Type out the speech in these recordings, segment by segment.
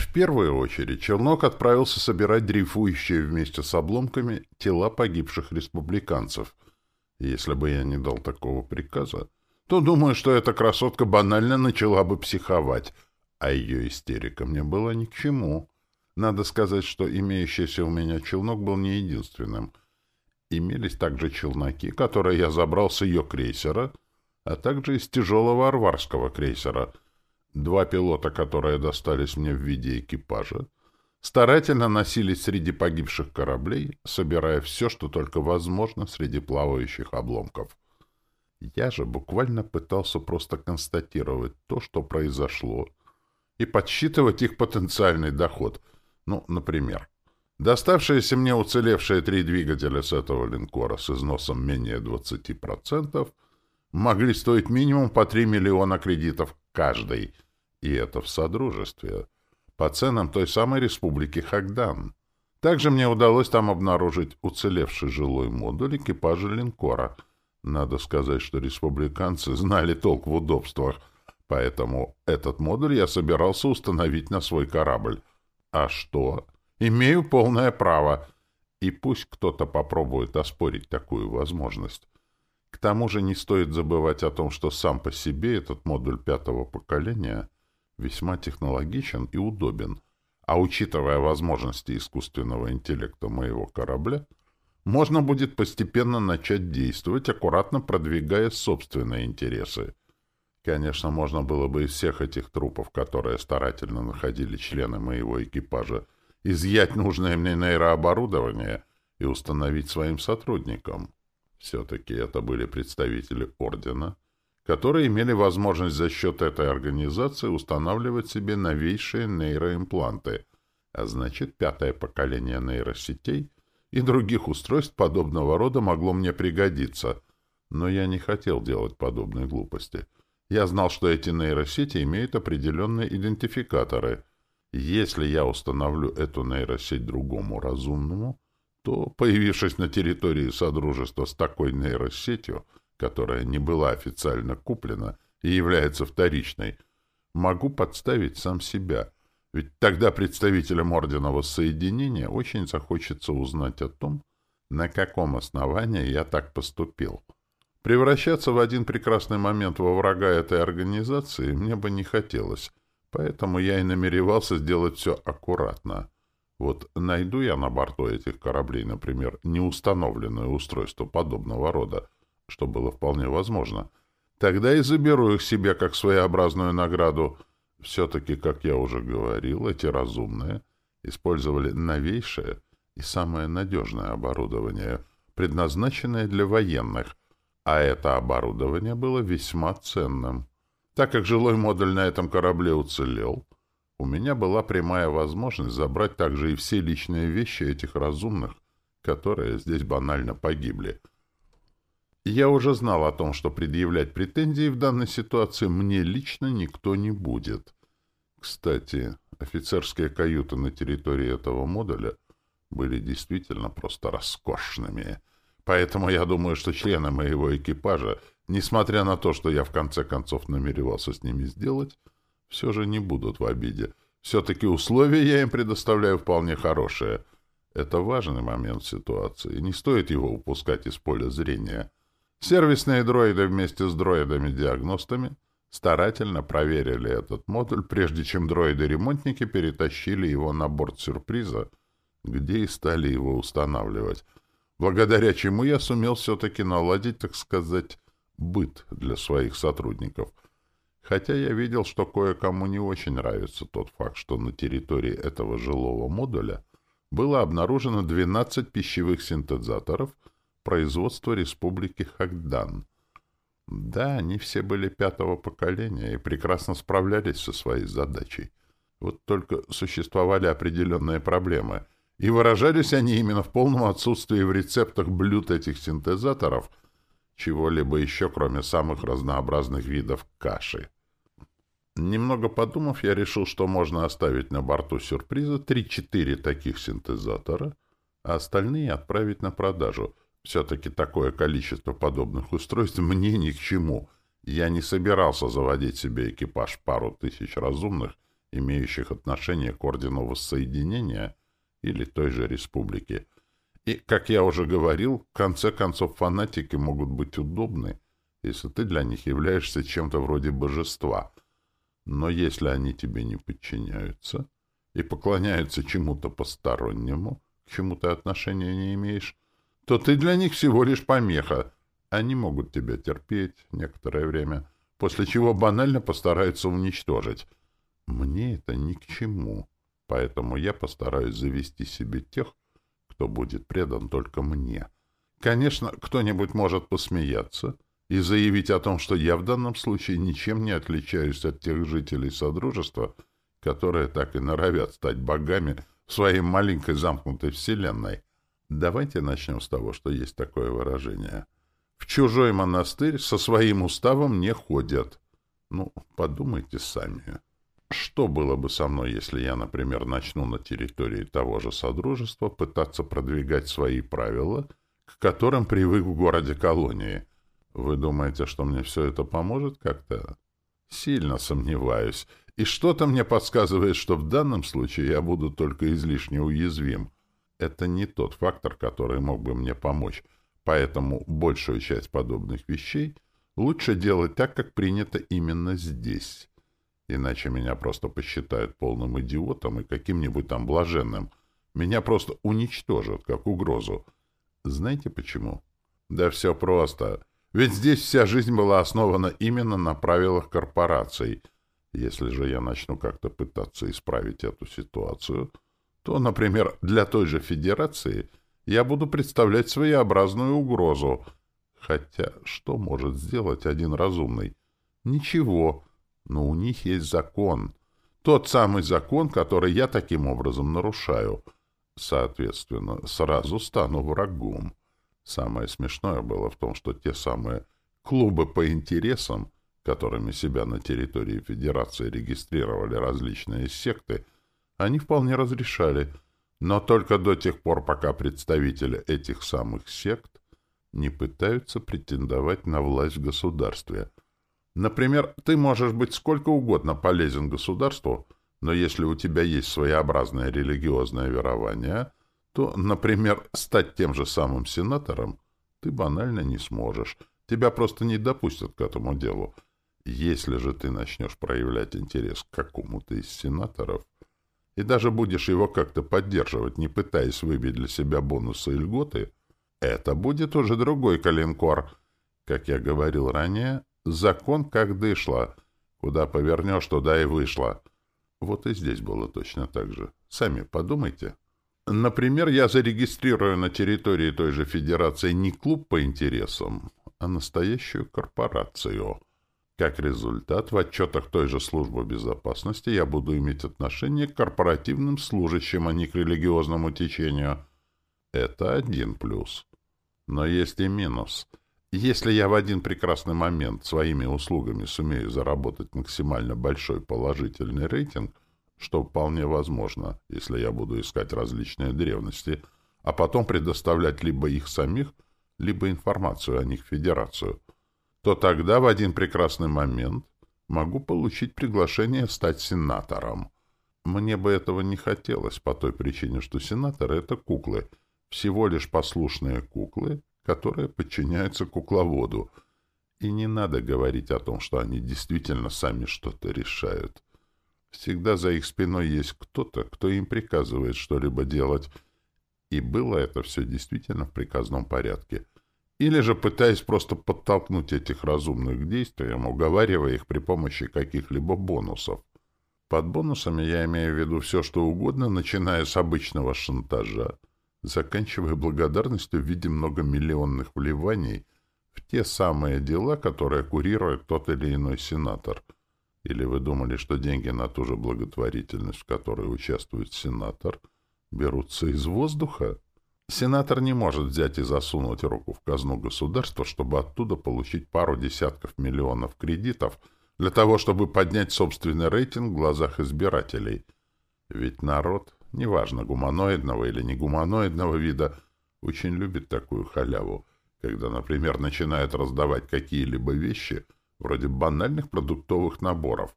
В первую очередь челнок отправился собирать дрейфующие вместе с обломками тела погибших республиканцев. Если бы я не дал такого приказа, то думаю, что эта красотка банально начала бы психовать, а ее истерика мне была ни к чему. Надо сказать, что имеющийся у меня челнок был не единственным. Имелись также челноки, которые я забрал с ее крейсера, а также из тяжелого арварского крейсера. Два пилота, которые достались мне в виде экипажа, старательно носились среди погибших кораблей, собирая все, что только возможно среди плавающих обломков. Я же буквально пытался просто констатировать то, что произошло, и подсчитывать их потенциальный доход. Ну, например, доставшиеся мне уцелевшие три двигателя с этого линкора с износом менее 20% могли стоить минимум по 3 миллиона кредитов каждый, и это в Содружестве, по ценам той самой республики Хагдан. Также мне удалось там обнаружить уцелевший жилой модуль экипажа линкора — надо сказать, что республиканцы знали толк в удобствах, поэтому этот модуль я собирался установить на свой корабль. А что? Имею полное право. И пусть кто-то попробует оспорить такую возможность. К тому же не стоит забывать о том, что сам по себе этот модуль пятого поколения весьма технологичен и удобен, а учитывая возможности искусственного интеллекта моего корабля — можно будет постепенно начать действовать, аккуратно продвигая собственные интересы. Конечно, можно было бы из всех этих трупов, которые старательно находили члены моего экипажа, изъять нужное мне нейрооборудование и установить своим сотрудникам. Все-таки это были представители Ордена, которые имели возможность за счет этой организации устанавливать себе новейшие нейроимпланты, а значит, пятое поколение нейросетей — и других устройств подобного рода могло мне пригодиться. Но я не хотел делать подобные глупости. Я знал, что эти нейросети имеют определенные идентификаторы. Если я установлю эту нейросеть другому разумному, то, появившись на территории Содружества с такой нейросетью, которая не была официально куплена и является вторичной, могу подставить сам себя — ведь тогда представителям Ордена Воссоединения очень захочется узнать о том, на каком основании я так поступил. Превращаться в один прекрасный момент во врага этой организации мне бы не хотелось, поэтому я и намеревался сделать все аккуратно. Вот найду я на борту этих кораблей, например, неустановленное устройство подобного рода, что было вполне возможно, тогда и заберу их себе как своеобразную награду — все-таки, как я уже говорил, эти разумные использовали новейшее и самое надежное оборудование, предназначенное для военных, а это оборудование было весьма ценным. Так как жилой модуль на этом корабле уцелел, у меня была прямая возможность забрать также и все личные вещи этих разумных, которые здесь банально погибли. Я уже знал о том, что предъявлять претензии в данной ситуации мне лично никто не будет. Кстати, офицерские каюты на территории этого модуля были действительно просто роскошными. Поэтому я думаю, что члены моего экипажа, несмотря на то, что я в конце концов намеревался с ними сделать, все же не будут в обиде. Все-таки условия я им предоставляю вполне хорошие. Это важный момент ситуации, не стоит его упускать из поля зрения. Сервисные дроиды вместе с дроидами-диагностами старательно проверили этот модуль, прежде чем дроиды-ремонтники перетащили его на борт сюрприза, где и стали его устанавливать, благодаря чему я сумел все-таки наладить, так сказать, быт для своих сотрудников. Хотя я видел, что кое-кому не очень нравится тот факт, что на территории этого жилого модуля было обнаружено 12 пищевых синтезаторов — производства Республики Хагдан. Да, они все были пятого поколения и прекрасно справлялись со своей задачей. Вот только существовали определенные проблемы, и выражались они именно в полном отсутствии в рецептах блюд этих синтезаторов чего-либо еще, кроме самых разнообразных видов каши. Немного подумав, я решил, что можно оставить на борту сюрприза 3-4 таких синтезатора, а остальные отправить на продажу — все-таки такое количество подобных устройств мне ни к чему. Я не собирался заводить себе экипаж пару тысяч разумных имеющих отношение к Ордену Воссоединения или той же Республики. И, как я уже говорил, в конце концов фанатики могут быть удобны, если ты для них являешься чем-то вроде божества. Но если они тебе не подчиняются и поклоняются чему-то постороннему, к чему ты отношения не имеешь, то ты для них всего лишь помеха. Они могут тебя терпеть некоторое время, после чего банально постараются уничтожить. Мне это ни к чему, поэтому я постараюсь завести себе тех, кто будет предан только мне. Конечно, кто-нибудь может посмеяться и заявить о том, что я в данном случае ничем не отличаюсь от тех жителей Содружества, которые так и норовят стать богами в своей маленькой замкнутой вселенной. Давайте начнем с того, что есть такое выражение. В чужой монастырь со своим уставом не ходят. Ну, подумайте сами. Что было бы со мной, если я, например, начну на территории того же Содружества пытаться продвигать свои правила, к которым привык в городе-колонии? Вы думаете, что мне все это поможет как-то? Сильно сомневаюсь. И что-то мне подсказывает, что в данном случае я буду только излишне уязвим. Это не тот фактор, который мог бы мне помочь. Поэтому большую часть подобных вещей лучше делать так, как принято именно здесь. Иначе меня просто посчитают полным идиотом и каким-нибудь там блаженным. Меня просто уничтожат, как угрозу. Знаете почему? Да все просто. Ведь здесь вся жизнь была основана именно на правилах корпораций. Если же я начну как-то пытаться исправить эту ситуацию, то, например, для той же Федерации я буду представлять своеобразную угрозу. Хотя что может сделать один разумный? Ничего. Но у них есть закон. Тот самый закон, который я таким образом нарушаю. Соответственно, сразу стану врагом. Самое смешное было в том, что те самые клубы по интересам, которыми себя на территории Федерации регистрировали различные секты, они вполне разрешали, но только до тех пор, пока представители этих самых сект не пытаются претендовать на власть в государстве – Например, ты можешь быть сколько угодно полезен государству, но если у тебя есть своеобразное религиозное верование, то, например, стать тем же самым сенатором ты банально не сможешь. Тебя просто не допустят к этому делу. Если же ты начнешь проявлять интерес к какому-то из сенаторов и даже будешь его как-то поддерживать, не пытаясь выбить для себя бонусы и льготы, это будет уже другой калинкор. Как я говорил ранее, Закон как дышло. Куда повернешь, туда и вышло. Вот и здесь было точно так же. Сами подумайте. Например, я зарегистрирую на территории той же Федерации не клуб по интересам, а настоящую корпорацию. Как результат, в отчетах той же службы безопасности я буду иметь отношение к корпоративным служащим, а не к религиозному течению. Это один плюс. Но есть и минус — если я в один прекрасный момент своими услугами сумею заработать максимально большой положительный рейтинг, что вполне возможно, если я буду искать различные древности, а потом предоставлять либо их самих, либо информацию о них Федерацию, то тогда в один прекрасный момент могу получить приглашение стать сенатором. Мне бы этого не хотелось по той причине, что сенаторы — это куклы, всего лишь послушные куклы, которые подчиняются кукловоду. И не надо говорить о том, что они действительно сами что-то решают. Всегда за их спиной есть кто-то, кто им приказывает что-либо делать. И было это все действительно в приказном порядке. Или же пытаясь просто подтолкнуть этих разумных к действиям, уговаривая их при помощи каких-либо бонусов. Под бонусами я имею в виду все, что угодно, начиная с обычного шантажа, заканчивая благодарностью в виде многомиллионных вливаний в те самые дела, которые курирует тот или иной сенатор. Или вы думали, что деньги на ту же благотворительность, в которой участвует сенатор, берутся из воздуха? Сенатор не может взять и засунуть руку в казну государства, чтобы оттуда получить пару десятков миллионов кредитов для того, чтобы поднять собственный рейтинг в глазах избирателей. Ведь народ неважно, гуманоидного или не гуманоидного вида, очень любит такую халяву, когда, например, начинает раздавать какие-либо вещи, вроде банальных продуктовых наборов.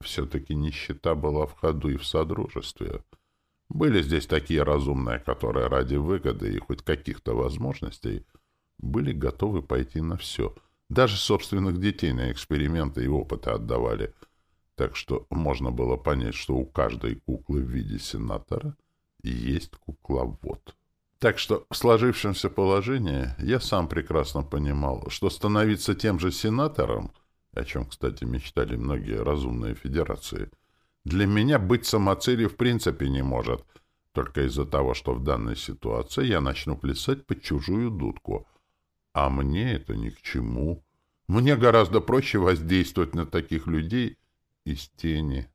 Все-таки нищета была в ходу и в Содружестве. Были здесь такие разумные, которые ради выгоды и хоть каких-то возможностей были готовы пойти на все. Даже собственных детей на эксперименты и опыты отдавали. Так что можно было понять, что у каждой куклы в виде сенатора есть кукловод. Так что в сложившемся положении я сам прекрасно понимал, что становиться тем же сенатором, о чем, кстати, мечтали многие разумные федерации, для меня быть самоцелью в принципе не может, только из-за того, что в данной ситуации я начну плясать под чужую дудку. А мне это ни к чему. Мне гораздо проще воздействовать на таких людей из тени.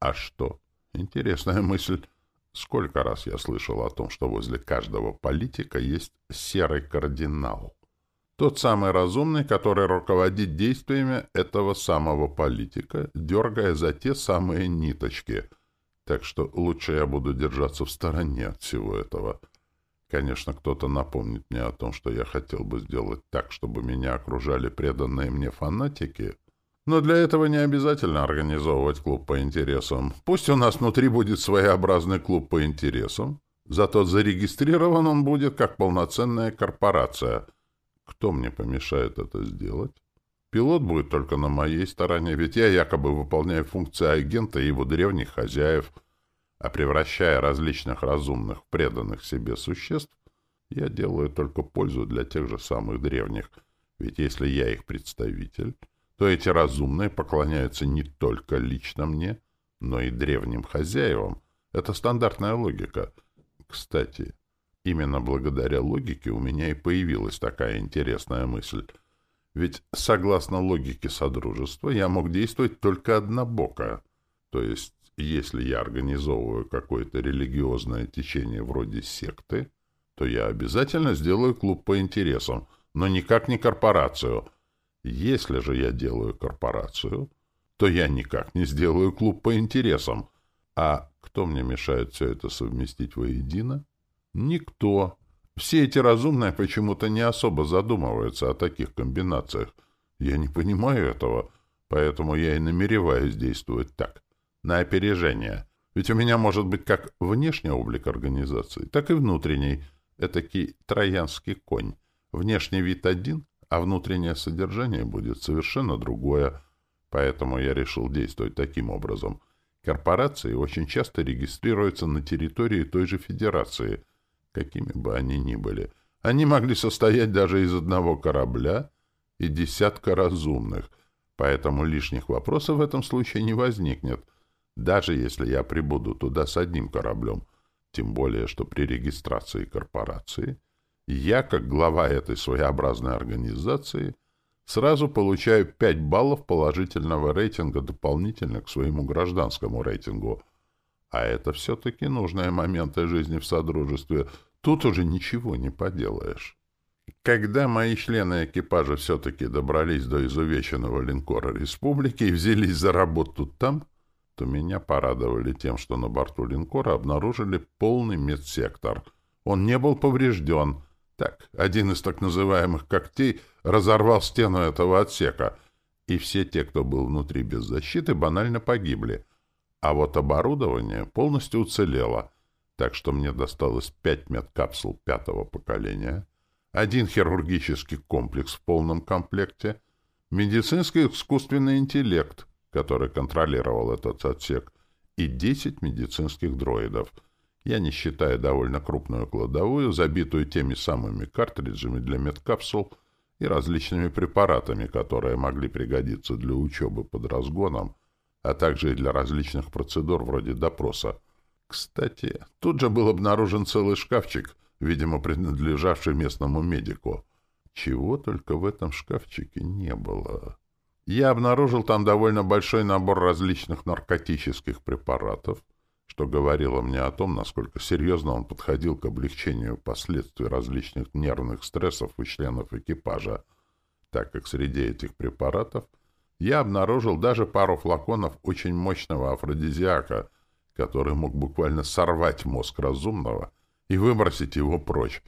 А что? Интересная мысль. Сколько раз я слышал о том, что возле каждого политика есть серый кардинал. Тот самый разумный, который руководит действиями этого самого политика, дергая за те самые ниточки. Так что лучше я буду держаться в стороне от всего этого. Конечно, кто-то напомнит мне о том, что я хотел бы сделать так, чтобы меня окружали преданные мне фанатики, но для этого не обязательно организовывать клуб по интересам. Пусть у нас внутри будет своеобразный клуб по интересам, зато зарегистрирован он будет как полноценная корпорация. Кто мне помешает это сделать? Пилот будет только на моей стороне, ведь я якобы выполняю функции агента и его древних хозяев, а превращая различных разумных преданных себе существ, я делаю только пользу для тех же самых древних, ведь если я их представитель то эти разумные поклоняются не только лично мне, но и древним хозяевам. Это стандартная логика. Кстати, именно благодаря логике у меня и появилась такая интересная мысль. Ведь, согласно логике Содружества, я мог действовать только однобоко. То есть, если я организовываю какое-то религиозное течение вроде секты, то я обязательно сделаю клуб по интересам, но никак не корпорацию — если же я делаю корпорацию, то я никак не сделаю клуб по интересам. А кто мне мешает все это совместить воедино? Никто. Все эти разумные почему-то не особо задумываются о таких комбинациях. Я не понимаю этого, поэтому я и намереваюсь действовать так, на опережение. Ведь у меня может быть как внешний облик организации, так и внутренний, этакий троянский конь. Внешний вид один, а внутреннее содержание будет совершенно другое. Поэтому я решил действовать таким образом. Корпорации очень часто регистрируются на территории той же Федерации, какими бы они ни были. Они могли состоять даже из одного корабля и десятка разумных, поэтому лишних вопросов в этом случае не возникнет, даже если я прибуду туда с одним кораблем, тем более, что при регистрации корпорации — я, как глава этой своеобразной организации, сразу получаю 5 баллов положительного рейтинга дополнительно к своему гражданскому рейтингу. А это все-таки нужные моменты жизни в Содружестве. Тут уже ничего не поделаешь. Когда мои члены экипажа все-таки добрались до изувеченного линкора республики и взялись за работу там, то меня порадовали тем, что на борту линкора обнаружили полный медсектор. Он не был поврежден — так, один из так называемых когтей разорвал стену этого отсека, и все те, кто был внутри без защиты, банально погибли. А вот оборудование полностью уцелело, так что мне досталось пять медкапсул пятого поколения, один хирургический комплекс в полном комплекте, медицинский искусственный интеллект, который контролировал этот отсек, и десять медицинских дроидов — я не считаю довольно крупную кладовую, забитую теми самыми картриджами для медкапсул и различными препаратами, которые могли пригодиться для учебы под разгоном, а также и для различных процедур вроде допроса. Кстати, тут же был обнаружен целый шкафчик, видимо, принадлежавший местному медику. Чего только в этом шкафчике не было. Я обнаружил там довольно большой набор различных наркотических препаратов, что говорило мне о том, насколько серьезно он подходил к облегчению последствий различных нервных стрессов у членов экипажа, так как среди этих препаратов я обнаружил даже пару флаконов очень мощного афродизиака, который мог буквально сорвать мозг разумного и выбросить его прочь.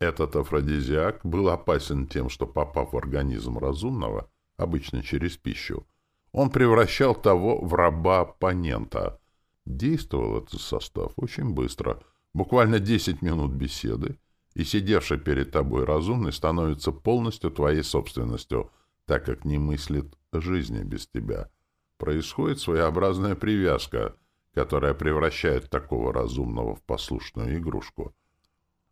Этот афродизиак был опасен тем, что, попав в организм разумного, обычно через пищу, Он превращал того в раба оппонента. Действовал этот состав очень быстро. Буквально 10 минут беседы, и сидевший перед тобой разумный становится полностью твоей собственностью, так как не мыслит жизни без тебя. Происходит своеобразная привязка, которая превращает такого разумного в послушную игрушку.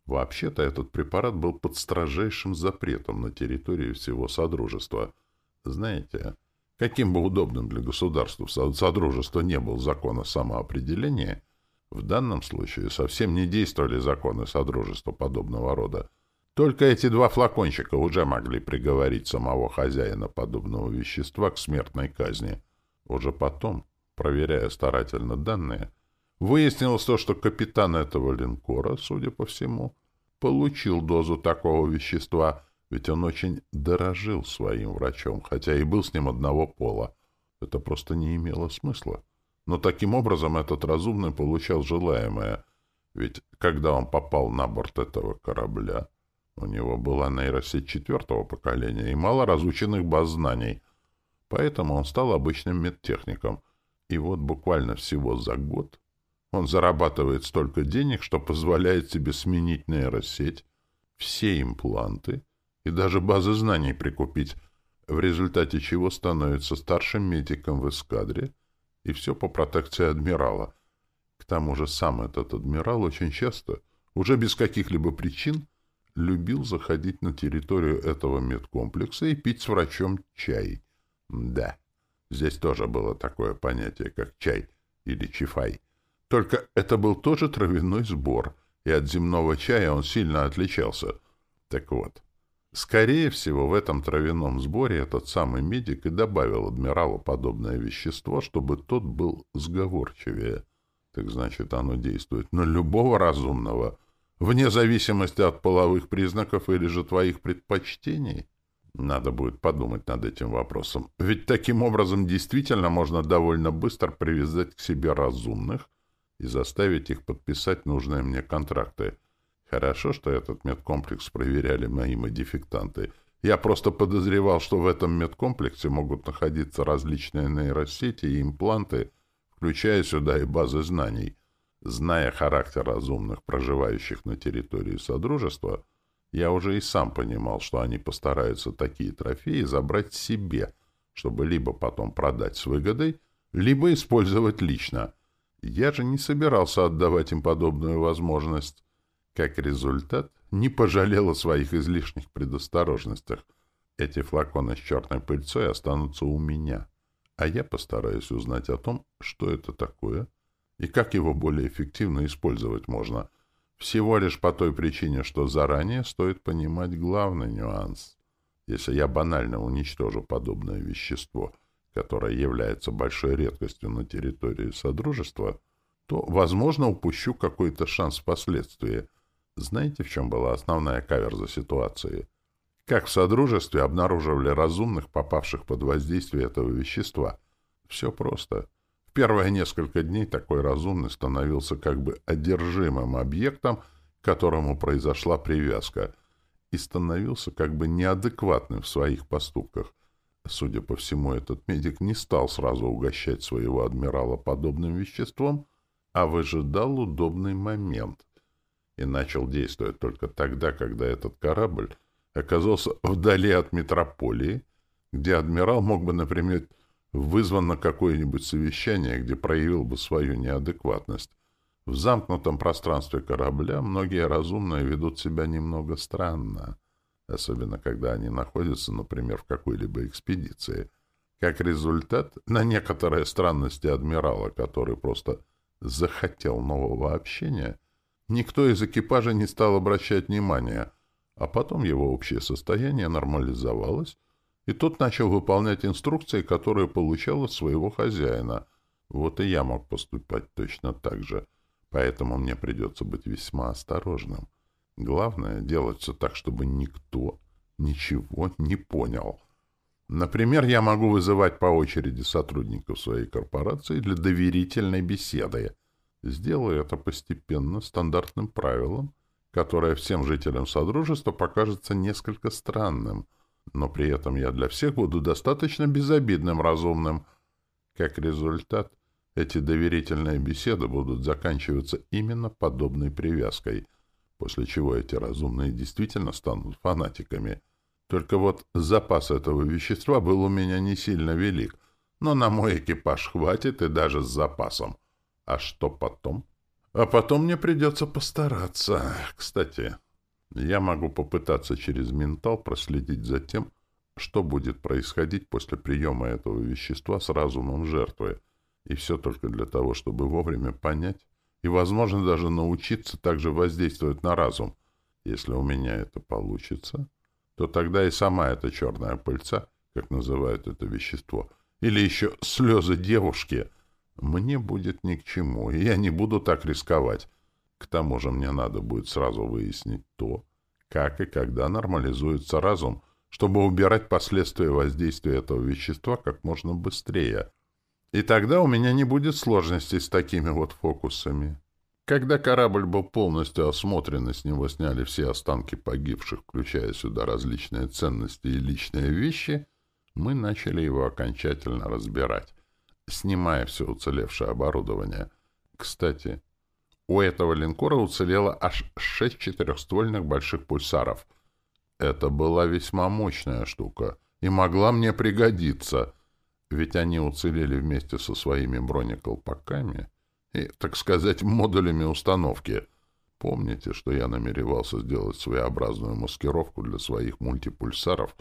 Вообще-то этот препарат был под строжайшим запретом на территории всего Содружества. Знаете, каким бы удобным для государства Содружества не был закон о самоопределении, в данном случае совсем не действовали законы Содружества подобного рода. Только эти два флакончика уже могли приговорить самого хозяина подобного вещества к смертной казни. Уже потом, проверяя старательно данные, Выяснилось то, что капитан этого линкора, судя по всему, получил дозу такого вещества, ведь он очень дорожил своим врачом, хотя и был с ним одного пола. Это просто не имело смысла. Но таким образом этот разумный получал желаемое, ведь когда он попал на борт этого корабля, у него была нейросеть четвертого поколения и мало разученных баз знаний, поэтому он стал обычным медтехником. И вот буквально всего за год он зарабатывает столько денег, что позволяет себе сменить нейросеть, все импланты и даже базы знаний прикупить, в результате чего становится старшим медиком в эскадре, и все по протекции адмирала. К тому же сам этот адмирал очень часто, уже без каких-либо причин, любил заходить на территорию этого медкомплекса и пить с врачом чай. Да, здесь тоже было такое понятие, как чай или чифай. Только это был тоже травяной сбор, и от земного чая он сильно отличался. Так вот, скорее всего, в этом травяном сборе этот самый медик и добавил адмиралу подобное вещество, чтобы тот был сговорчивее. Так значит, оно действует на любого разумного, вне зависимости от половых признаков или же твоих предпочтений. Надо будет подумать над этим вопросом. Ведь таким образом действительно можно довольно быстро привязать к себе разумных, и заставить их подписать нужные мне контракты. Хорошо, что этот медкомплекс проверяли мои модификтанты. Я просто подозревал, что в этом медкомплексе могут находиться различные нейросети и импланты, включая сюда и базы знаний. Зная характер разумных, проживающих на территории Содружества, я уже и сам понимал, что они постараются такие трофеи забрать себе, чтобы либо потом продать с выгодой, либо использовать лично — я же не собирался отдавать им подобную возможность. Как результат, не пожалел о своих излишних предосторожностях. Эти флаконы с черной пыльцой останутся у меня, а я постараюсь узнать о том, что это такое и как его более эффективно использовать можно. Всего лишь по той причине, что заранее стоит понимать главный нюанс. Если я банально уничтожу подобное вещество — которая является большой редкостью на территории Содружества, то, возможно, упущу какой-то шанс впоследствии. Знаете, в чем была основная каверза ситуации? Как в Содружестве обнаруживали разумных, попавших под воздействие этого вещества? Все просто. Первые несколько дней такой разумный становился как бы одержимым объектом, к которому произошла привязка, и становился как бы неадекватным в своих поступках – Судя по всему, этот медик не стал сразу угощать своего адмирала подобным веществом, а выжидал удобный момент и начал действовать только тогда, когда этот корабль оказался вдали от метрополии, где адмирал мог бы, например, вызван на какое-нибудь совещание, где проявил бы свою неадекватность. В замкнутом пространстве корабля многие разумные ведут себя немного странно особенно когда они находятся, например, в какой-либо экспедиции. Как результат, на некоторые странности адмирала, который просто захотел нового общения, никто из экипажа не стал обращать внимания, а потом его общее состояние нормализовалось, и тот начал выполнять инструкции, которые получал от своего хозяина. Вот и я мог поступать точно так же, поэтому мне придется быть весьма осторожным. Главное — делать все так, чтобы никто ничего не понял. Например, я могу вызывать по очереди сотрудников своей корпорации для доверительной беседы. Сделаю это постепенно, стандартным правилом, которое всем жителям Содружества покажется несколько странным. Но при этом я для всех буду достаточно безобидным, разумным. Как результат, эти доверительные беседы будут заканчиваться именно подобной привязкой, после чего эти разумные действительно станут фанатиками. Только вот запас этого вещества был у меня не сильно велик, но на мой экипаж хватит и даже с запасом. А что потом? А потом мне придется постараться. Кстати, я могу попытаться через ментал проследить за тем, что будет происходить после приема этого вещества с разумом жертвы. И все только для того, чтобы вовремя понять и, возможно, даже научиться также воздействовать на разум. Если у меня это получится, то тогда и сама эта черная пыльца, как называют это вещество, или еще слезы девушки, мне будет ни к чему, и я не буду так рисковать. К тому же мне надо будет сразу выяснить то, как и когда нормализуется разум, чтобы убирать последствия воздействия этого вещества как можно быстрее. И тогда у меня не будет сложностей с такими вот фокусами. Когда корабль был полностью осмотрен и с него сняли все останки погибших, включая сюда различные ценности и личные вещи, мы начали его окончательно разбирать, снимая все уцелевшее оборудование. Кстати, у этого линкора уцелело аж шесть четырехствольных больших пульсаров. Это была весьма мощная штука и могла мне пригодиться, ведь они уцелели вместе со своими бронеколпаками и, так сказать, модулями установки. Помните, что я намеревался сделать своеобразную маскировку для своих мультипульсаров,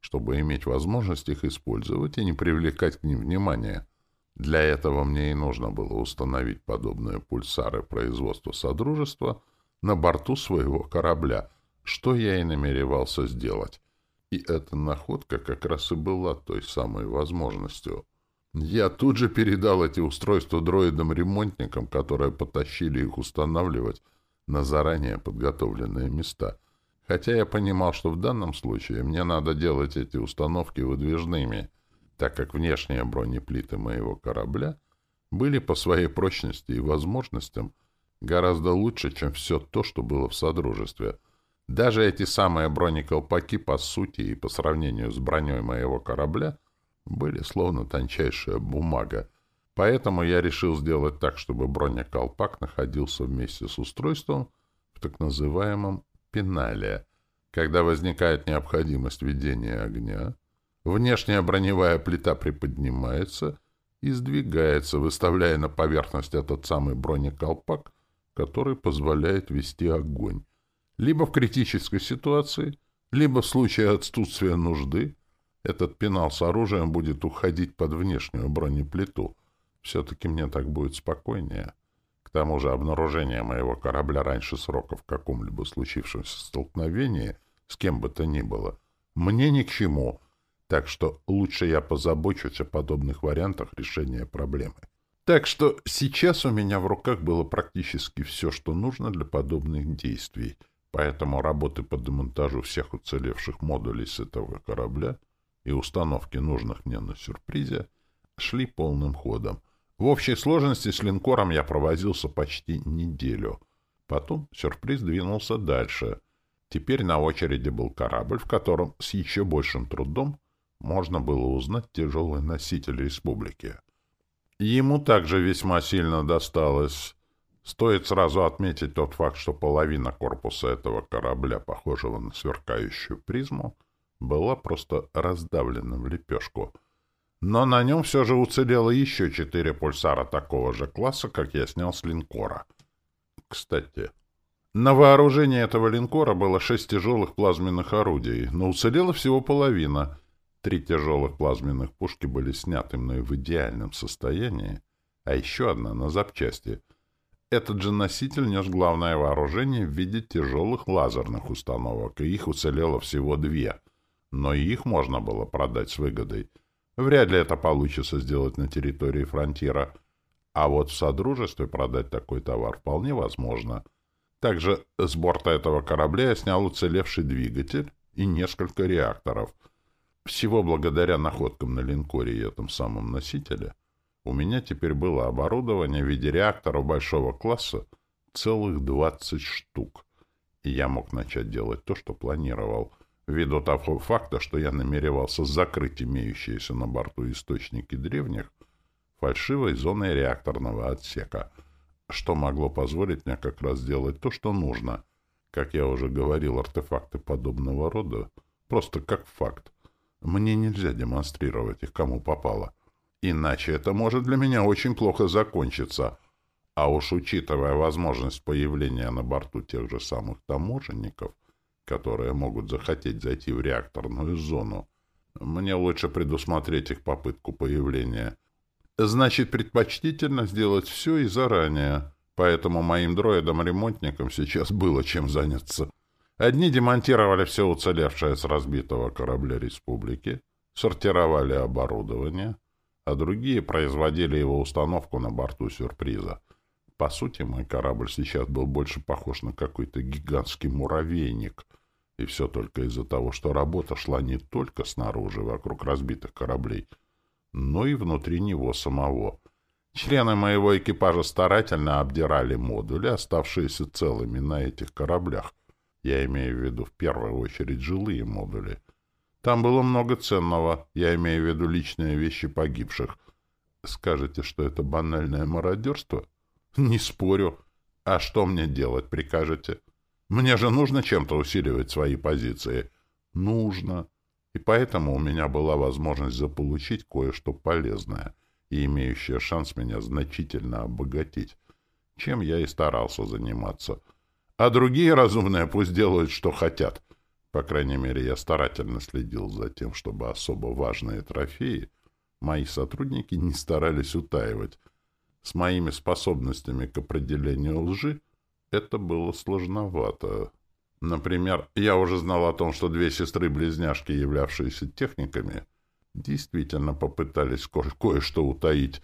чтобы иметь возможность их использовать и не привлекать к ним внимания? Для этого мне и нужно было установить подобные пульсары производства Содружества на борту своего корабля, что я и намеревался сделать. И эта находка как раз и была той самой возможностью. Я тут же передал эти устройства дроидам-ремонтникам, которые потащили их устанавливать на заранее подготовленные места. Хотя я понимал, что в данном случае мне надо делать эти установки выдвижными — так как внешние бронеплиты моего корабля были по своей прочности и возможностям гораздо лучше, чем все то, что было в Содружестве. Даже эти самые бронеколпаки, по сути и по сравнению с броней моего корабля, были словно тончайшая бумага. Поэтому я решил сделать так, чтобы бронеколпак находился вместе с устройством в так называемом пенале. Когда возникает необходимость ведения огня, Внешняя броневая плита приподнимается и сдвигается, выставляя на поверхность этот самый бронеколпак, который позволяет вести огонь. Либо в критической ситуации, либо в случае отсутствия нужды этот пенал с оружием будет уходить под внешнюю бронеплиту. Все-таки мне так будет спокойнее. К тому же обнаружение моего корабля раньше срока в каком-либо случившемся столкновении с кем бы то ни было мне ни к чему — так что лучше я позабочусь о подобных вариантах решения проблемы. Так что сейчас у меня в руках было практически все, что нужно для подобных действий, поэтому работы по демонтажу всех уцелевших модулей с этого корабля и установки нужных мне на сюрпризе шли полным ходом. В общей сложности с линкором я провозился почти неделю. Потом сюрприз двинулся дальше. Теперь на очереди был корабль, в котором с еще большим трудом можно было узнать тяжелый носитель республики. Ему также весьма сильно досталось. Стоит сразу отметить тот факт, что половина корпуса этого корабля, похожего на сверкающую призму, была просто раздавлена в лепешку. Но на нем все же уцелело еще четыре пульсара такого же класса, как я снял с линкора. Кстати, на вооружении этого линкора было шесть тяжелых плазменных орудий, но уцелела всего половина — Три тяжелых плазменных пушки были сняты мной в идеальном состоянии, а еще одна на запчасти. Этот же носитель нес главное вооружение в виде тяжелых лазерных установок, и их уцелело всего две. Но и их можно было продать с выгодой. Вряд ли это получится сделать на территории фронтира. А вот в Содружестве продать такой товар вполне возможно. Также с борта этого корабля я снял уцелевший двигатель и несколько реакторов — всего благодаря находкам на линкоре и этом самом носителе у меня теперь было оборудование в виде реакторов большого класса целых 20 штук, и я мог начать делать то, что планировал. ввиду того факта, что я намеревался закрыть имеющиеся на борту источники древних фальшивой зоной реакторного отсека, что могло позволить мне как раз сделать то, что нужно. Как я уже говорил, артефакты подобного рода просто как факт. Мне нельзя демонстрировать их кому попало. Иначе это может для меня очень плохо закончиться. А уж учитывая возможность появления на борту тех же самых таможенников, которые могут захотеть зайти в реакторную зону, мне лучше предусмотреть их попытку появления. Значит, предпочтительно сделать все и заранее. Поэтому моим дроидам-ремонтникам сейчас было чем заняться. Одни демонтировали все уцелевшее с разбитого корабля республики, сортировали оборудование, а другие производили его установку на борту сюрприза. По сути, мой корабль сейчас был больше похож на какой-то гигантский муравейник, и все только из-за того, что работа шла не только снаружи, вокруг разбитых кораблей, но и внутри него самого. Члены моего экипажа старательно обдирали модули, оставшиеся целыми на этих кораблях. Я имею в виду в первую очередь жилые модули — там было много ценного, я имею в виду личные вещи погибших. Скажете, что это банальное мародерство? Не спорю. А что мне делать, прикажете? Мне же нужно чем-то усиливать свои позиции. Нужно. И поэтому у меня была возможность заполучить кое-что полезное и имеющее шанс меня значительно обогатить, чем я и старался заниматься. А другие разумные пусть делают, что хотят — по крайней мере, я старательно следил за тем, чтобы особо важные трофеи мои сотрудники не старались утаивать. С моими способностями к определению лжи это было сложновато. Например, я уже знал о том, что две сестры-близняшки, являвшиеся техниками, действительно попытались ко кое-что утаить.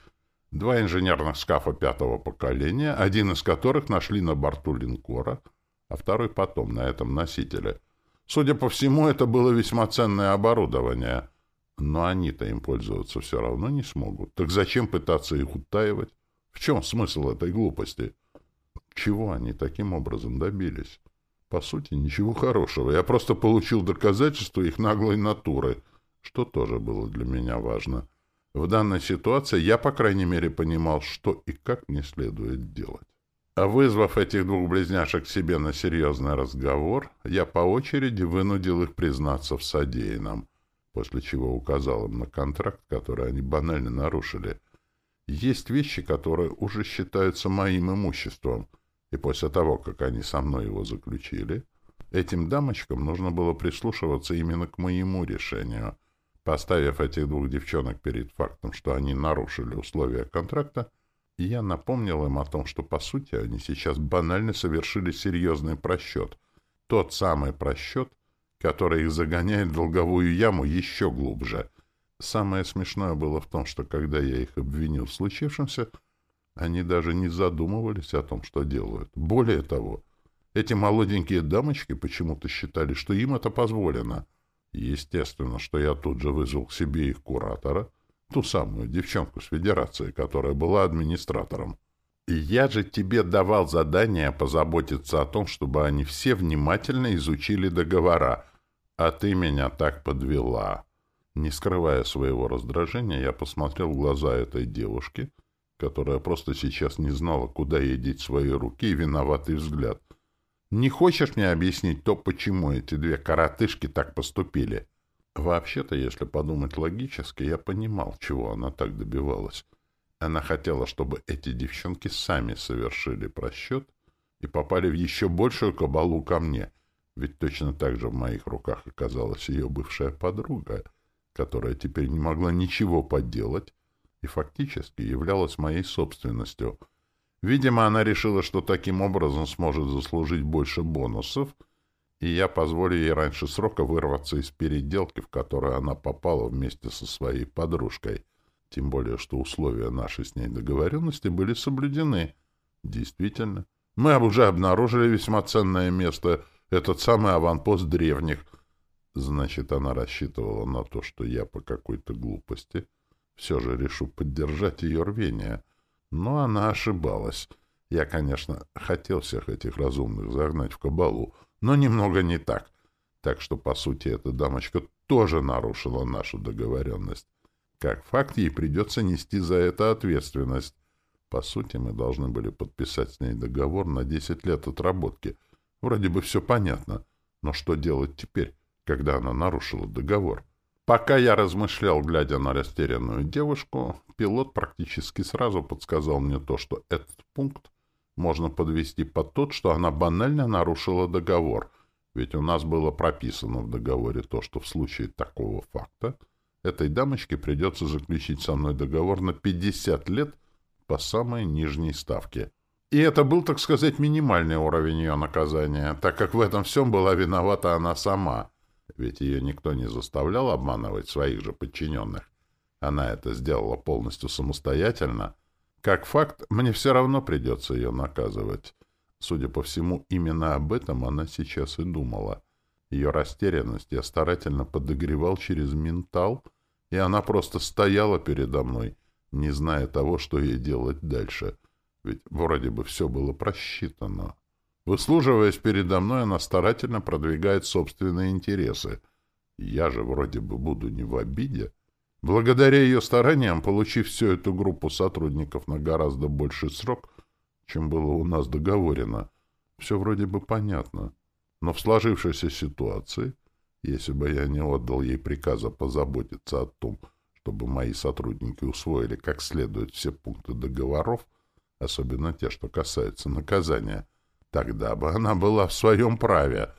Два инженерных скафа пятого поколения, один из которых нашли на борту линкора, а второй потом на этом носителе — Судя по всему, это было весьма ценное оборудование. Но они-то им пользоваться все равно не смогут. Так зачем пытаться их утаивать? В чем смысл этой глупости? Чего они таким образом добились? По сути, ничего хорошего. Я просто получил доказательство их наглой натуры, что тоже было для меня важно. В данной ситуации я, по крайней мере, понимал, что и как мне следует делать. А вызвав этих двух близняшек к себе на серьезный разговор, я по очереди вынудил их признаться в содеянном, после чего указал им на контракт, который они банально нарушили. Есть вещи, которые уже считаются моим имуществом, и после того, как они со мной его заключили, этим дамочкам нужно было прислушиваться именно к моему решению. Поставив этих двух девчонок перед фактом, что они нарушили условия контракта, я напомнил им о том, что, по сути, они сейчас банально совершили серьезный просчет. Тот самый просчет, который их загоняет в долговую яму еще глубже. Самое смешное было в том, что когда я их обвинил в случившемся, они даже не задумывались о том, что делают. Более того, эти молоденькие дамочки почему-то считали, что им это позволено. Естественно, что я тут же вызвал к себе их куратора — Ту самую девчонку с Федерации, которая была администратором. И я же тебе давал задание позаботиться о том, чтобы они все внимательно изучили договора, а ты меня так подвела. Не скрывая своего раздражения, я посмотрел в глаза этой девушки, которая просто сейчас не знала, куда ей деть свои руки и виноватый взгляд. «Не хочешь мне объяснить то, почему эти две коротышки так поступили?» Вообще-то, если подумать логически, я понимал, чего она так добивалась. Она хотела, чтобы эти девчонки сами совершили просчет и попали в еще большую кабалу ко мне, ведь точно так же в моих руках оказалась ее бывшая подруга, которая теперь не могла ничего поделать и фактически являлась моей собственностью. Видимо, она решила, что таким образом сможет заслужить больше бонусов — и я позволю ей раньше срока вырваться из переделки, в которую она попала вместе со своей подружкой. Тем более, что условия нашей с ней договоренности были соблюдены. Действительно. Мы уже обнаружили весьма ценное место, этот самый аванпост древних. Значит, она рассчитывала на то, что я по какой-то глупости все же решу поддержать ее рвение. Но она ошибалась. Я, конечно, хотел всех этих разумных загнать в кабалу, но немного не так. Так что, по сути, эта дамочка тоже нарушила нашу договоренность. Как факт, ей придется нести за это ответственность. По сути, мы должны были подписать с ней договор на 10 лет отработки. Вроде бы все понятно. Но что делать теперь, когда она нарушила договор? Пока я размышлял, глядя на растерянную девушку, пилот практически сразу подсказал мне то, что этот пункт можно подвести под тот, что она банально нарушила договор, ведь у нас было прописано в договоре то, что в случае такого факта этой дамочке придется заключить со мной договор на 50 лет по самой нижней ставке. И это был, так сказать, минимальный уровень ее наказания, так как в этом всем была виновата она сама — ведь ее никто не заставлял обманывать своих же подчиненных. Она это сделала полностью самостоятельно. Как факт, мне все равно придется ее наказывать. Судя по всему, именно об этом она сейчас и думала. Ее растерянность я старательно подогревал через ментал, и она просто стояла передо мной, не зная того, что ей делать дальше. Ведь вроде бы все было просчитано. Выслуживаясь передо мной, она старательно продвигает собственные интересы. Я же вроде бы буду не в обиде. Благодаря ее стараниям, получив всю эту группу сотрудников на гораздо больший срок, чем было у нас договорено, все вроде бы понятно. Но в сложившейся ситуации, если бы я не отдал ей приказа позаботиться о том, чтобы мои сотрудники усвоили как следует все пункты договоров, особенно те, что касаются наказания, Тогда бы она была в своем праве.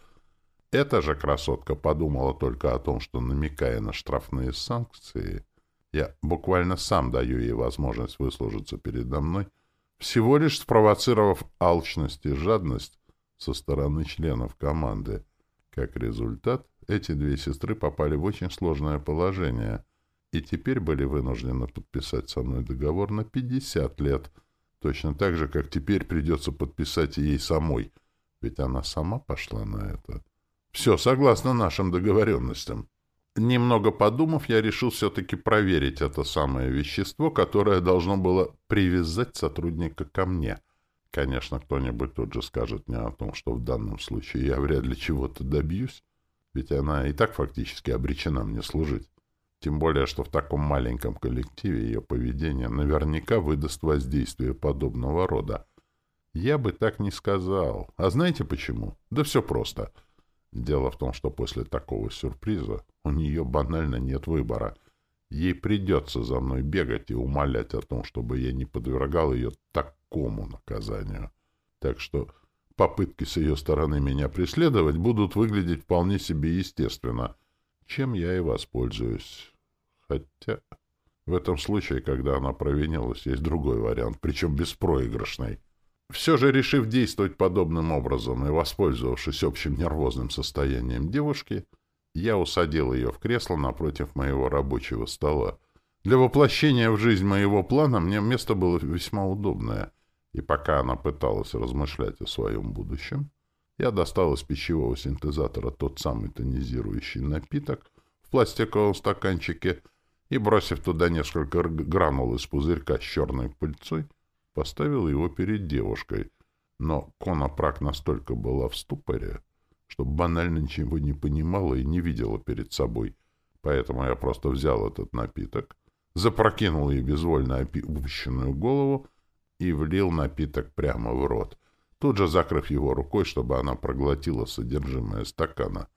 Эта же красотка подумала только о том, что, намекая на штрафные санкции, я буквально сам даю ей возможность выслужиться передо мной, всего лишь спровоцировав алчность и жадность со стороны членов команды. Как результат, эти две сестры попали в очень сложное положение и теперь были вынуждены подписать со мной договор на 50 лет — Точно так же, как теперь придется подписать ей самой, ведь она сама пошла на это. Все согласно нашим договоренностям. Немного подумав, я решил все-таки проверить это самое вещество, которое должно было привязать сотрудника ко мне. Конечно, кто-нибудь тут же скажет мне о том, что в данном случае я вряд ли чего-то добьюсь, ведь она и так фактически обречена мне служить. Тем более, что в таком маленьком коллективе ее поведение наверняка выдаст воздействие подобного рода. Я бы так не сказал. А знаете почему? Да все просто. Дело в том, что после такого сюрприза у нее банально нет выбора. Ей придется за мной бегать и умолять о том, чтобы я не подвергал ее такому наказанию. Так что попытки с ее стороны меня преследовать будут выглядеть вполне себе естественно — чем я и воспользуюсь. Хотя в этом случае, когда она провинилась, есть другой вариант, причем беспроигрышный. Все же, решив действовать подобным образом и воспользовавшись общим нервозным состоянием девушки, я усадил ее в кресло напротив моего рабочего стола. Для воплощения в жизнь моего плана мне место было весьма удобное, и пока она пыталась размышлять о своем будущем, я достал из пищевого синтезатора тот самый тонизирующий напиток в пластиковом стаканчике и, бросив туда несколько гранул из пузырька с черной пыльцой, поставил его перед девушкой. Но Конопрак настолько была в ступоре, что банально ничего не понимала и не видела перед собой. Поэтому я просто взял этот напиток, запрокинул ей безвольно опущенную голову и влил напиток прямо в рот — тут же закрыв его рукой, чтобы она проглотила содержимое стакана.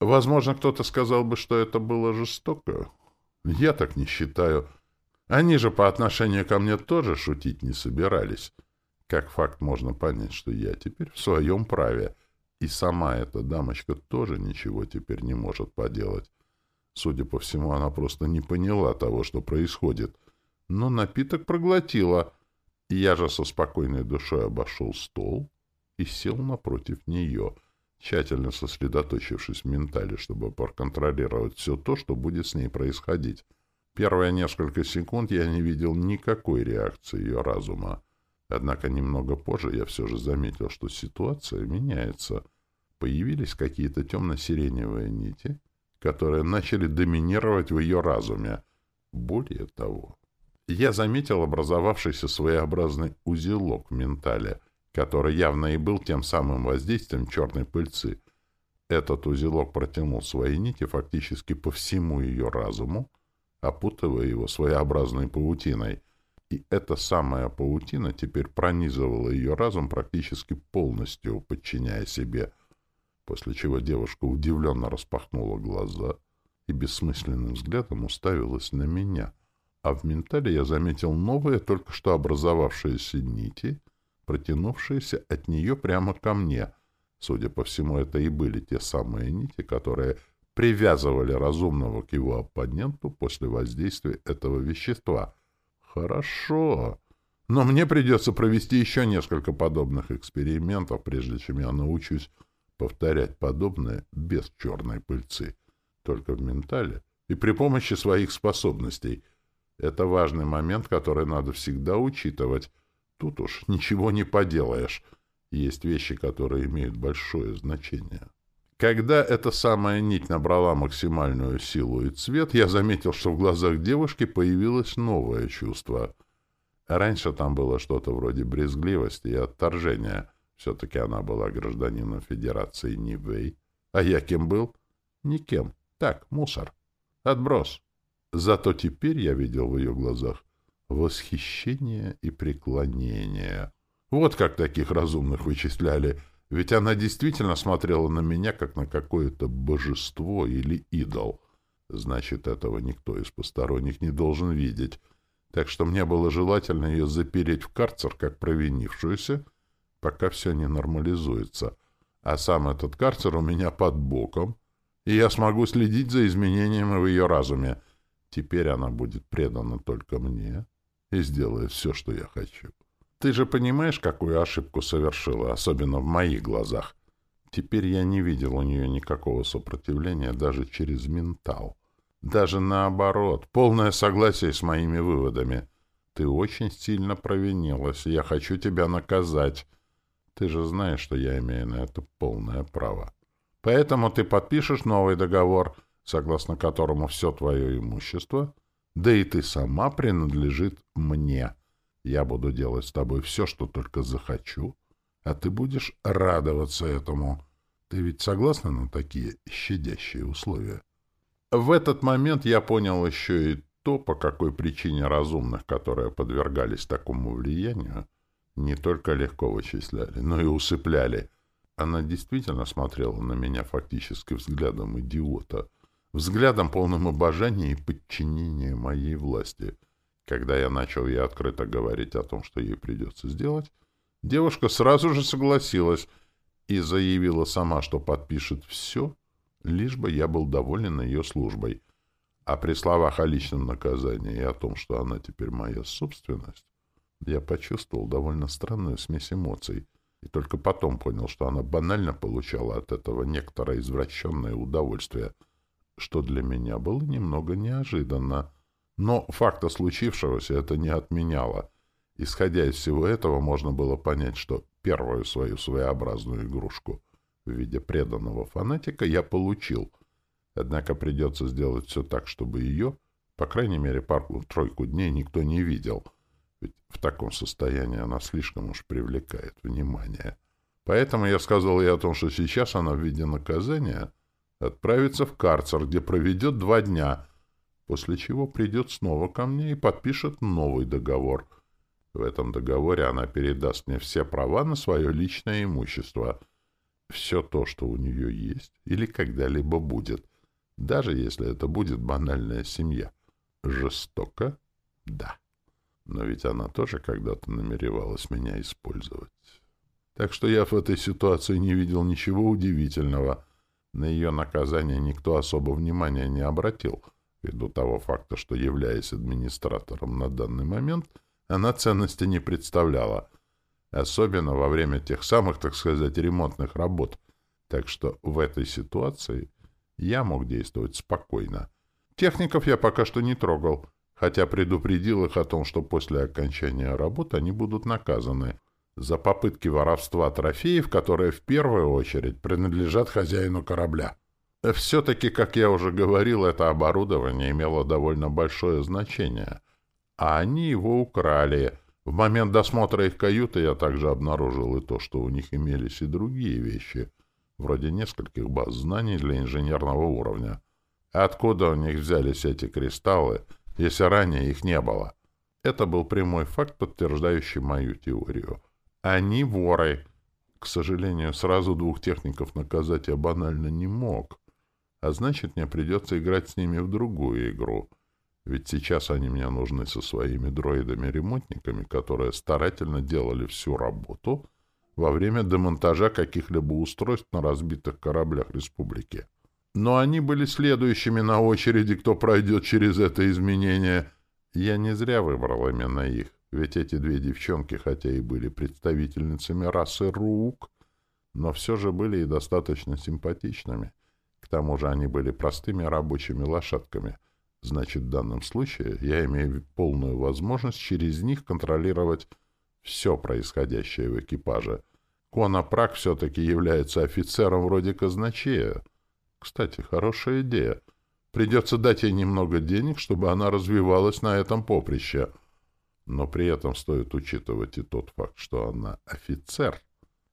Возможно, кто-то сказал бы, что это было жестоко. Я так не считаю. Они же по отношению ко мне тоже шутить не собирались. Как факт можно понять, что я теперь в своем праве, и сама эта дамочка тоже ничего теперь не может поделать. Судя по всему, она просто не поняла того, что происходит. Но напиток проглотила — я же со спокойной душой обошел стол и сел напротив нее, тщательно сосредоточившись в ментале, чтобы проконтролировать все то, что будет с ней происходить. Первые несколько секунд я не видел никакой реакции ее разума. Однако немного позже я все же заметил, что ситуация меняется. Появились какие-то темно-сиреневые нити, которые начали доминировать в ее разуме. Более того, я заметил образовавшийся своеобразный узелок в ментале, который явно и был тем самым воздействием черной пыльцы. Этот узелок протянул свои нити фактически по всему ее разуму, опутывая его своеобразной паутиной. И эта самая паутина теперь пронизывала ее разум практически полностью, подчиняя себе, после чего девушка удивленно распахнула глаза и бессмысленным взглядом уставилась на меня. А в ментале я заметил новые, только что образовавшиеся нити, протянувшиеся от нее прямо ко мне. Судя по всему, это и были те самые нити, которые привязывали разумного к его оппоненту после воздействия этого вещества. Хорошо. Но мне придется провести еще несколько подобных экспериментов, прежде чем я научусь повторять подобное без черной пыльцы. Только в ментале и при помощи своих способностей. Это важный момент, который надо всегда учитывать. Тут уж ничего не поделаешь. Есть вещи, которые имеют большое значение. Когда эта самая нить набрала максимальную силу и цвет, я заметил, что в глазах девушки появилось новое чувство. Раньше там было что-то вроде брезгливости и отторжения. Все-таки она была гражданином Федерации Нивэй. А я кем был? Никем. Так, мусор. Отброс. Зато теперь я видел в ее глазах восхищение и преклонение. Вот как таких разумных вычисляли — ведь она действительно смотрела на меня, как на какое-то божество или идол. Значит, этого никто из посторонних не должен видеть. Так что мне было желательно ее запереть в карцер, как провинившуюся, пока все не нормализуется. А сам этот карцер у меня под боком, и я смогу следить за изменениями в ее разуме. Теперь она будет предана только мне и сделает все, что я хочу. Ты же понимаешь, какую ошибку совершила, особенно в моих глазах. Теперь я не видел у нее никакого сопротивления даже через ментал. Даже наоборот, полное согласие с моими выводами. Ты очень сильно провинилась, и я хочу тебя наказать. Ты же знаешь, что я имею на это полное право. Поэтому ты подпишешь новый договор, согласно которому все твое имущество, да и ты сама принадлежит мне. Я буду делать с тобой все, что только захочу, а ты будешь радоваться этому. Ты ведь согласна на такие щадящие условия? В этот момент я понял еще и то, по какой причине разумных, которые подвергались такому влиянию, не только легко вычисляли, но и усыпляли. Она действительно смотрела на меня фактически взглядом идиота, взглядом полным обожания и подчинения моей власти — когда я начал ей открыто говорить о том, что ей придется сделать, девушка сразу же согласилась и заявила сама, что подпишет все, лишь бы я был доволен ее службой. А при словах о личном наказании и о том, что она теперь моя собственность, я почувствовал довольно странную смесь эмоций и только потом понял, что она банально получала от этого некоторое извращенное удовольствие, что для меня было немного неожиданно — но факта случившегося это не отменяло. Исходя из всего этого, можно было понять, что первую свою своеобразную игрушку в виде преданного фанатика я получил. Однако придется сделать все так, чтобы ее, по крайней мере, пару-тройку дней никто не видел. Ведь в таком состоянии она слишком уж привлекает внимание. Поэтому я сказал ей о том, что сейчас она в виде наказания отправится в карцер, где проведет два дня — после чего придет снова ко мне и подпишет новый договор. В этом договоре она передаст мне все права на свое личное имущество, все то, что у нее есть или когда-либо будет, даже если это будет банальная семья. Жестоко? Да. Но ведь она тоже когда-то намеревалась меня использовать. Так что я в этой ситуации не видел ничего удивительного. На ее наказание никто особо внимания не обратил — Ввиду того факта, что, являясь администратором на данный момент, она ценности не представляла, особенно во время тех самых, так сказать, ремонтных работ. Так что в этой ситуации я мог действовать спокойно. Техников я пока что не трогал, хотя предупредил их о том, что после окончания работы они будут наказаны за попытки воровства трофеев, которые в первую очередь принадлежат хозяину корабля. Все-таки, как я уже говорил, это оборудование имело довольно большое значение, а они его украли. В момент досмотра их каюты я также обнаружил и то, что у них имелись и другие вещи, вроде нескольких баз знаний для инженерного уровня. Откуда у них взялись эти кристаллы, если ранее их не было? Это был прямой факт, подтверждающий мою теорию. Они воры. К сожалению, сразу двух техников наказать я банально не мог. А значит, мне придется играть с ними в другую игру. Ведь сейчас они мне нужны со своими дроидами-ремонтниками, которые старательно делали всю работу во время демонтажа каких-либо устройств на разбитых кораблях республики. Но они были следующими на очереди, кто пройдет через это изменение. Я не зря выбрал именно их, ведь эти две девчонки, хотя и были представительницами расы рук, но все же были и достаточно симпатичными. К тому же они были простыми рабочими лошадками. Значит, в данном случае я имею полную возможность через них контролировать все происходящее в экипаже. Конопрак все-таки является офицером вроде казначея. Кстати, хорошая идея. Придется дать ей немного денег, чтобы она развивалась на этом поприще. Но при этом стоит учитывать и тот факт, что она офицер.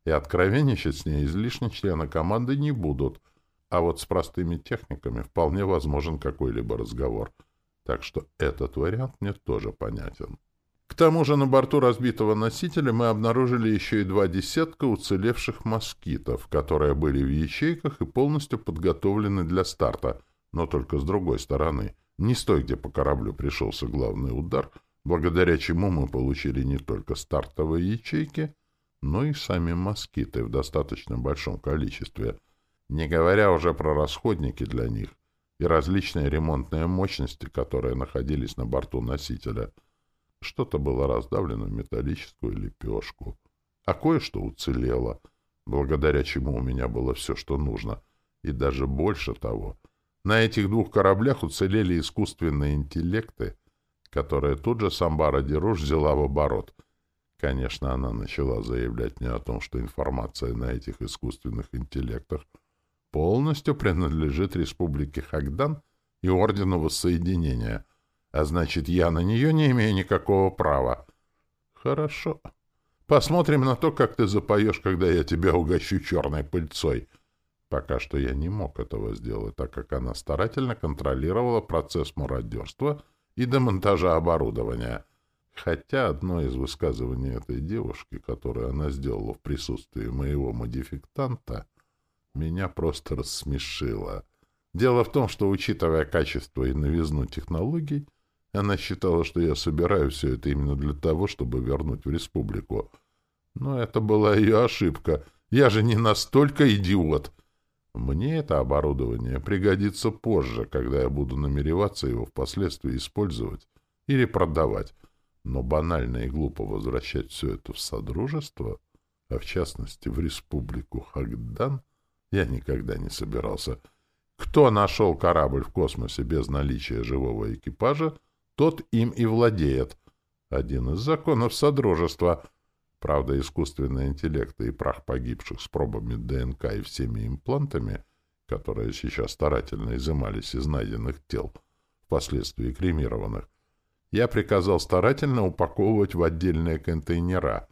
И откровенничать с ней излишне члены команды не будут. А вот с простыми техниками вполне возможен какой-либо разговор. Так что этот вариант мне тоже понятен. К тому же на борту разбитого носителя мы обнаружили еще и два десятка уцелевших москитов, которые были в ячейках и полностью подготовлены для старта, но только с другой стороны, не с той, где по кораблю пришелся главный удар, благодаря чему мы получили не только стартовые ячейки, но и сами москиты в достаточно большом количестве, не говоря уже про расходники для них и различные ремонтные мощности, которые находились на борту носителя — что-то было раздавлено в металлическую лепешку, а кое-что уцелело, благодаря чему у меня было все, что нужно, и даже больше того. На этих двух кораблях уцелели искусственные интеллекты, которые тут же Самбара Деруш взяла в оборот. Конечно, она начала заявлять мне о том, что информация на этих искусственных интеллектах полностью принадлежит Республике Хагдан и Ордену Воссоединения — а значит, я на нее не имею никакого права. Хорошо. Посмотрим на то, как ты запоешь, когда я тебя угощу черной пыльцой. Пока что я не мог этого сделать, так как она старательно контролировала процесс мародерства и демонтажа оборудования. Хотя одно из высказываний этой девушки, которое она сделала в присутствии моего модификтанта, меня просто рассмешило. Дело в том, что, учитывая качество и новизну технологий, она считала, что я собираю все это именно для того, чтобы вернуть в республику. Но это была ее ошибка. Я же не настолько идиот. Мне это оборудование пригодится позже, когда я буду намереваться его впоследствии использовать или продавать. Но банально и глупо возвращать все это в Содружество, а в частности в Республику Хагдан, я никогда не собирался. Кто нашел корабль в космосе без наличия живого экипажа — тот им и владеет. Один из законов Содружества. Правда, искусственные интеллекты и прах погибших с пробами ДНК и всеми имплантами, которые сейчас старательно изымались из найденных тел, впоследствии кремированных, я приказал старательно упаковывать в отдельные контейнера.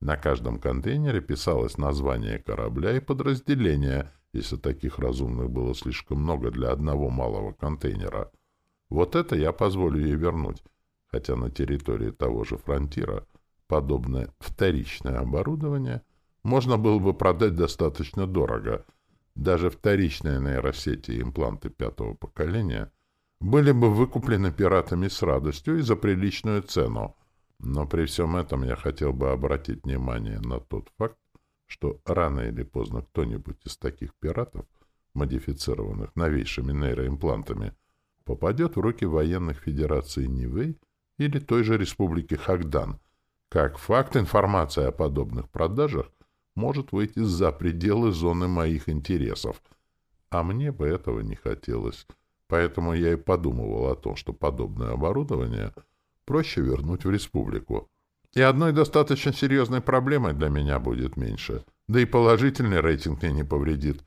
На каждом контейнере писалось название корабля и подразделения, если таких разумных было слишком много для одного малого контейнера — вот это я позволю ей вернуть, хотя на территории того же фронтира подобное вторичное оборудование можно было бы продать достаточно дорого. Даже вторичные нейросети и импланты пятого поколения были бы выкуплены пиратами с радостью и за приличную цену. Но при всем этом я хотел бы обратить внимание на тот факт, что рано или поздно кто-нибудь из таких пиратов, модифицированных новейшими нейроимплантами, попадет в руки военных федераций Нивэй или той же республики Хагдан. Как факт, информация о подобных продажах может выйти за пределы зоны моих интересов. А мне бы этого не хотелось. Поэтому я и подумывал о том, что подобное оборудование проще вернуть в республику. И одной достаточно серьезной проблемой для меня будет меньше. Да и положительный рейтинг мне не повредит.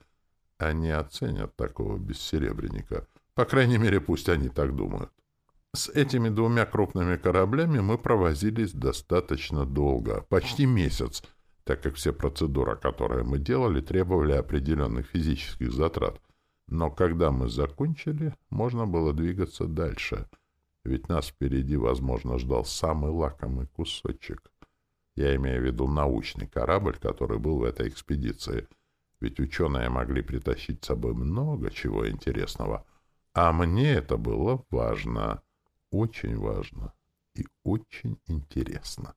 Они оценят такого бессеребренника — по крайней мере, пусть они так думают. С этими двумя крупными кораблями мы провозились достаточно долго, почти месяц, так как все процедуры, которые мы делали, требовали определенных физических затрат. Но когда мы закончили, можно было двигаться дальше, ведь нас впереди, возможно, ждал самый лакомый кусочек. Я имею в виду научный корабль, который был в этой экспедиции, ведь ученые могли притащить с собой много чего интересного. А мне это было важно, очень важно и очень интересно.